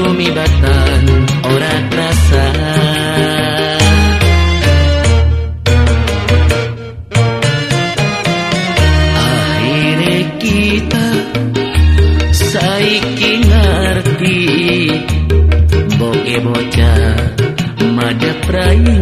sumibatan ora terasa akhirnya kita saiki ngerti boke bocah madep rayi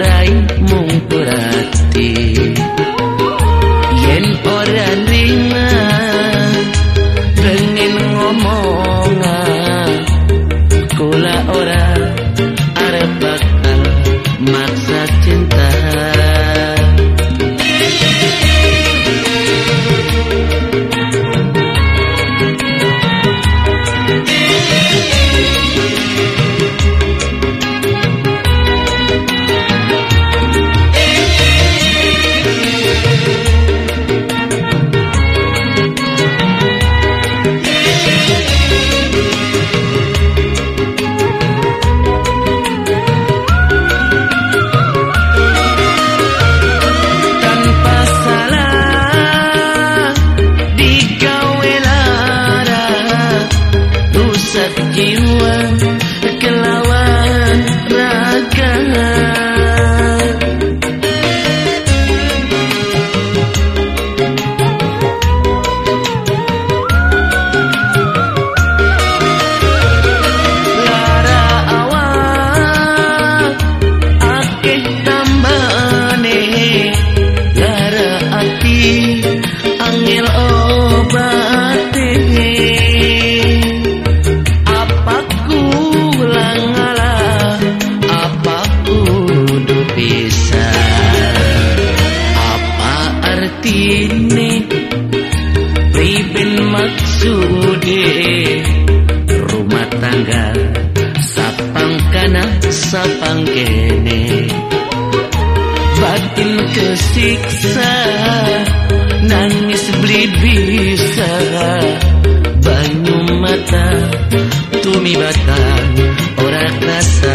Right. Yeah. ini. Bibin maksude Rumah tangga Sapang kana sapang kene. Batin kesiksa Nangis beli bisa. Banyu mata Tumi batang Orang rasa